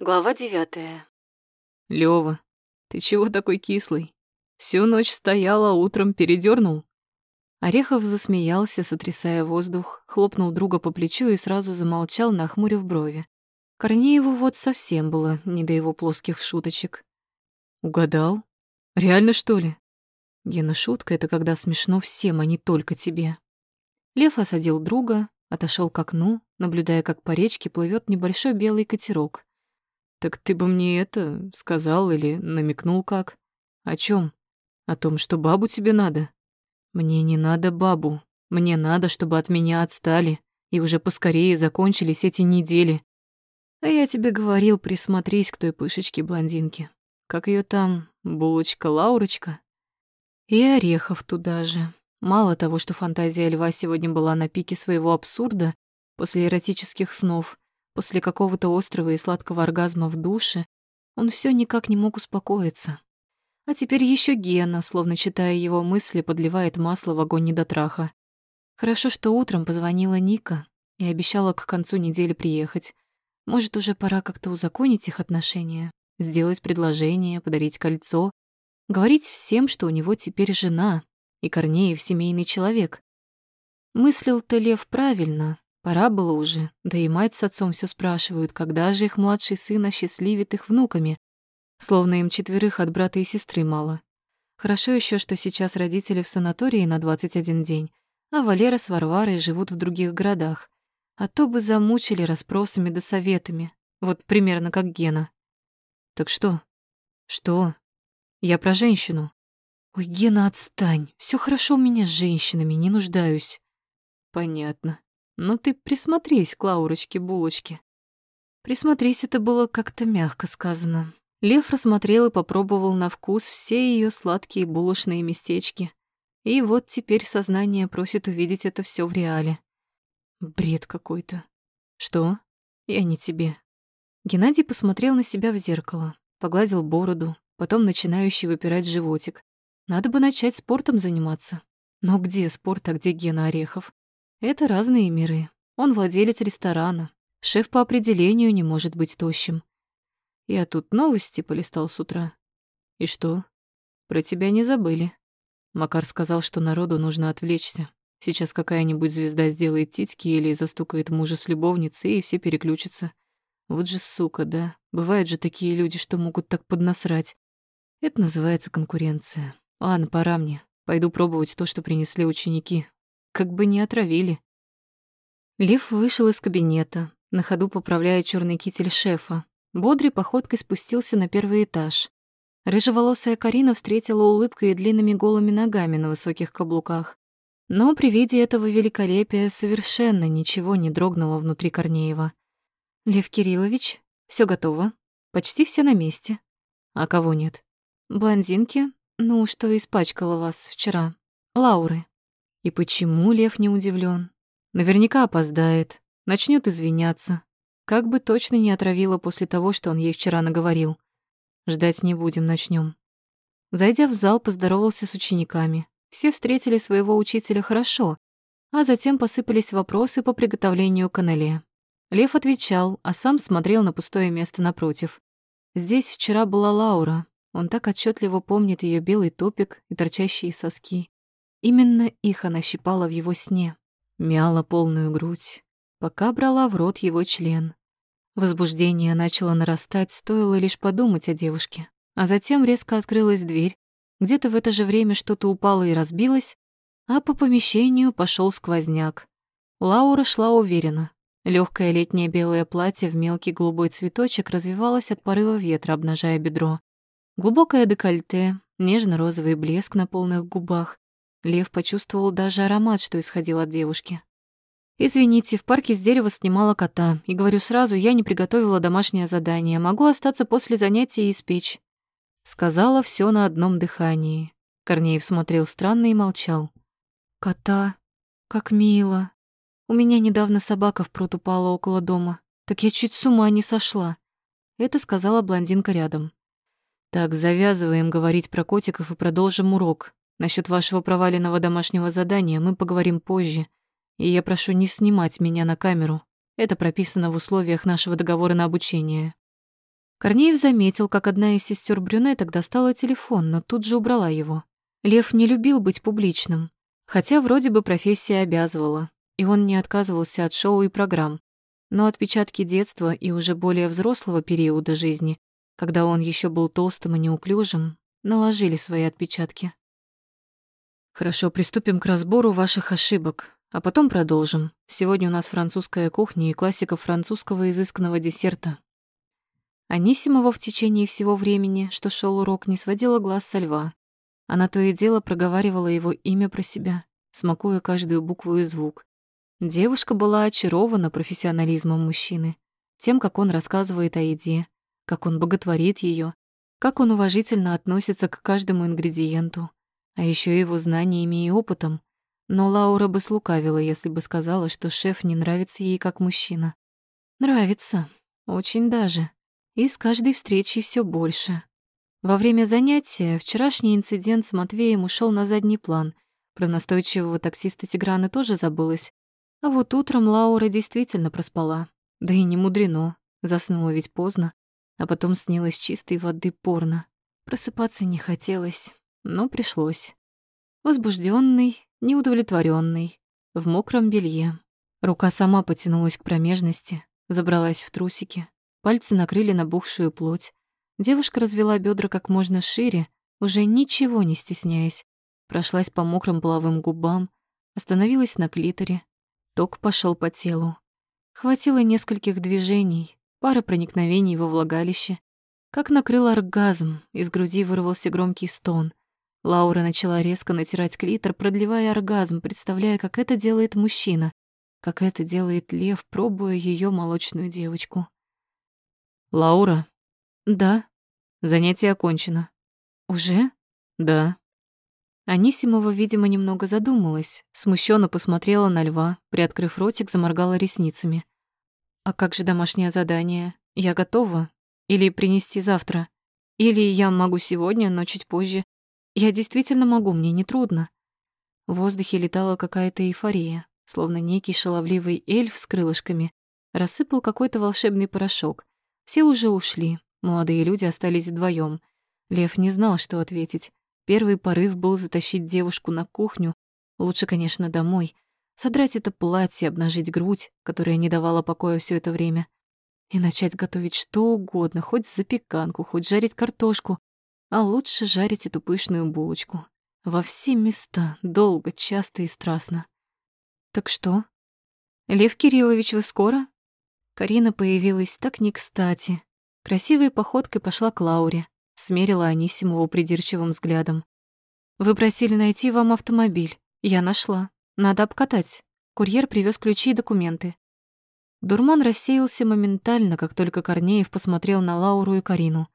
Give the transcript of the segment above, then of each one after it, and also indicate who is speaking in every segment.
Speaker 1: Глава девятая.
Speaker 2: Лёва, ты чего такой кислый? Всю ночь стояла, утром передернул. Орехов засмеялся, сотрясая воздух, хлопнул друга по плечу и сразу замолчал, нахмурив брови. Корнееву вот совсем было не до его плоских шуточек. Угадал? Реально, что ли? Гена, шутка — это когда смешно всем, а не только тебе. Лев осадил друга, отошел к окну, наблюдая, как по речке плывет небольшой белый катерок. Так ты бы мне это сказал или намекнул как? О чем? О том, что бабу тебе надо? Мне не надо бабу. Мне надо, чтобы от меня отстали и уже поскорее закончились эти недели. А я тебе говорил, присмотрись к той пышечке-блондинке. Как ее там, булочка-лаурочка? И Орехов туда же. Мало того, что фантазия льва сегодня была на пике своего абсурда после эротических снов, После какого-то острого и сладкого оргазма в душе он все никак не мог успокоиться. А теперь еще Гена, словно читая его мысли, подливает масло в огонь недотраха. Хорошо, что утром позвонила Ника и обещала к концу недели приехать. Может, уже пора как-то узаконить их отношения, сделать предложение, подарить кольцо, говорить всем, что у него теперь жена, и Корнеев семейный человек. Мыслил-то Лев правильно, Пора было уже, да и мать с отцом все спрашивают, когда же их младший сын осчастливит их внуками, словно им четверых от брата и сестры мало. Хорошо еще, что сейчас родители в санатории на 21 день, а Валера с Варварой живут в других городах. А то бы замучили расспросами да советами, вот примерно как Гена. Так что? Что? Я про женщину. Ой, Гена, отстань. Все хорошо у меня с женщинами, не нуждаюсь. Понятно. Но ты присмотрись к Лаурочке-булочке. Присмотрись, это было как-то мягко сказано. Лев рассмотрел и попробовал на вкус все ее сладкие булочные местечки. И вот теперь сознание просит увидеть это все в реале. Бред какой-то. Что? Я не тебе. Геннадий посмотрел на себя в зеркало, погладил бороду, потом начинающий выпирать животик. Надо бы начать спортом заниматься. Но где спорт, а где Гена Орехов? Это разные миры. Он владелец ресторана. Шеф по определению не может быть тощим. Я тут новости полистал с утра. И что? Про тебя не забыли. Макар сказал, что народу нужно отвлечься. Сейчас какая-нибудь звезда сделает титьки или застукает мужа с любовницей, и все переключатся. Вот же сука, да. Бывают же такие люди, что могут так поднасрать. Это называется конкуренция. Ладно, пора мне. Пойду пробовать то, что принесли ученики. Как бы не отравили. Лев вышел из кабинета, на ходу поправляя черный китель шефа. Бодрой походкой спустился на первый этаж. Рыжеволосая Карина встретила улыбкой и длинными голыми ногами на высоких каблуках. Но при виде этого великолепия совершенно ничего не дрогнуло внутри Корнеева. «Лев Кириллович, все готово. Почти все на месте. А кого нет? Блондинки, ну, что испачкала вас вчера. Лауры». И почему Лев не удивлен? Наверняка опоздает, начнет извиняться. Как бы точно не отравила после того, что он ей вчера наговорил. Ждать не будем, начнем. Зайдя в зал, поздоровался с учениками. Все встретили своего учителя хорошо, а затем посыпались вопросы по приготовлению канале. Лев отвечал, а сам смотрел на пустое место напротив. Здесь вчера была Лаура. Он так отчетливо помнит ее белый топик и торчащие соски. Именно их она щипала в его сне, мяла полную грудь, пока брала в рот его член. Возбуждение начало нарастать, стоило лишь подумать о девушке. А затем резко открылась дверь, где-то в это же время что-то упало и разбилось, а по помещению пошел сквозняк. Лаура шла уверенно. Легкое летнее белое платье в мелкий голубой цветочек развивалось от порыва ветра, обнажая бедро. Глубокое декольте, нежно-розовый блеск на полных губах, Лев почувствовал даже аромат, что исходил от девушки. «Извините, в парке с дерева снимала кота, и говорю сразу, я не приготовила домашнее задание, могу остаться после занятия и испечь». Сказала все на одном дыхании. Корнеев смотрел странно и молчал. «Кота? Как мило. У меня недавно собака в пруд упала около дома. Так я чуть с ума не сошла». Это сказала блондинка рядом. «Так, завязываем говорить про котиков и продолжим урок. Насчет вашего проваленного домашнего задания мы поговорим позже, и я прошу не снимать меня на камеру. Это прописано в условиях нашего договора на обучение. Корнеев заметил, как одна из сестер брюнеток достала телефон, но тут же убрала его. Лев не любил быть публичным, хотя вроде бы профессия обязывала, и он не отказывался от шоу и программ. Но отпечатки детства и уже более взрослого периода жизни, когда он еще был толстым и неуклюжим, наложили свои отпечатки. Хорошо, приступим к разбору ваших ошибок, а потом продолжим. Сегодня у нас французская кухня и классика французского изысканного десерта. Анисимова в течение всего времени, что шел урок, не сводила глаз со льва. Она то и дело проговаривала его имя про себя, смакуя каждую букву и звук. Девушка была очарована профессионализмом мужчины, тем, как он рассказывает о еде, как он боготворит ее, как он уважительно относится к каждому ингредиенту, а еще его знаниями и опытом. Но Лаура бы слукавила, если бы сказала, что шеф не нравится ей как мужчина. Нравится, очень даже и с каждой встречей все больше. Во время занятия вчерашний инцидент с Матвеем ушел на задний план. Про настойчивого таксиста Тиграна тоже забылось. А вот утром Лаура действительно проспала. Да и не мудрено, заснула ведь поздно. А потом снилось чистой воды порно. Просыпаться не хотелось, но пришлось. Возбужденный, неудовлетворенный, в мокром белье. Рука сама потянулась к промежности, забралась в трусики, Пальцы накрыли набухшую плоть. Девушка развела бедра как можно шире, уже ничего не стесняясь. Прошлась по мокрым половым губам, остановилась на клиторе. Ток пошел по телу. Хватило нескольких движений, пары проникновений во влагалище. Как накрыл оргазм, из груди вырвался громкий стон. Лаура начала резко натирать клитор, продлевая оргазм, представляя, как это делает мужчина, как это делает лев, пробуя ее молочную девочку. «Лаура?» «Да». «Занятие окончено». «Уже?» «Да». Анисимова, видимо, немного задумалась, смущенно посмотрела на льва, приоткрыв ротик, заморгала ресницами. «А как же домашнее задание? Я готова? Или принести завтра? Или я могу сегодня, но чуть позже? Я действительно могу, мне не трудно». В воздухе летала какая-то эйфория, словно некий шаловливый эльф с крылышками рассыпал какой-то волшебный порошок, все уже ушли, молодые люди остались вдвоем. Лев не знал, что ответить. Первый порыв был затащить девушку на кухню, лучше, конечно, домой, содрать это платье, обнажить грудь, которая не давала покоя все это время, и начать готовить что угодно, хоть запеканку, хоть жарить картошку, а лучше жарить эту пышную булочку. Во все места, долго, часто и страстно. Так что? Лев Кириллович, вы скоро? Карина появилась так не кстати. Красивой походкой пошла к Лауре, смерила Анисимову придирчивым взглядом. «Вы просили найти вам автомобиль. Я нашла. Надо обкатать. Курьер привез ключи и документы». Дурман рассеялся моментально, как только Корнеев посмотрел на Лауру и Карину.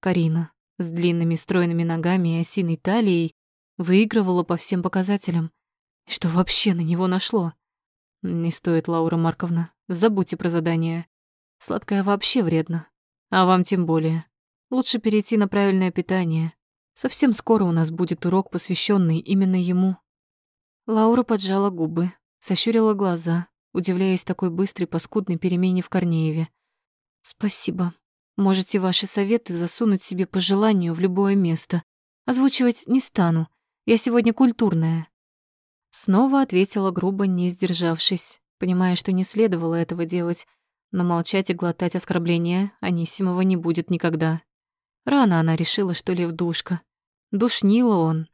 Speaker 2: Карина с длинными стройными ногами и осиной талией выигрывала по всем показателям. Что вообще на него нашло? Не стоит, Лаура Марковна. Забудьте про задание. Сладкое вообще вредно. А вам тем более. Лучше перейти на правильное питание. Совсем скоро у нас будет урок, посвященный именно ему. Лаура поджала губы, сощурила глаза, удивляясь такой быстрой паскудной перемене в Корнееве. Спасибо. Можете ваши советы засунуть себе по желанию в любое место. Озвучивать не стану. Я сегодня культурная. Снова ответила грубо, не сдержавшись, понимая, что не следовало этого делать, но молчать и глотать оскорбления Анисимова не будет никогда. Рано она решила, что Лев душка. Душнила он,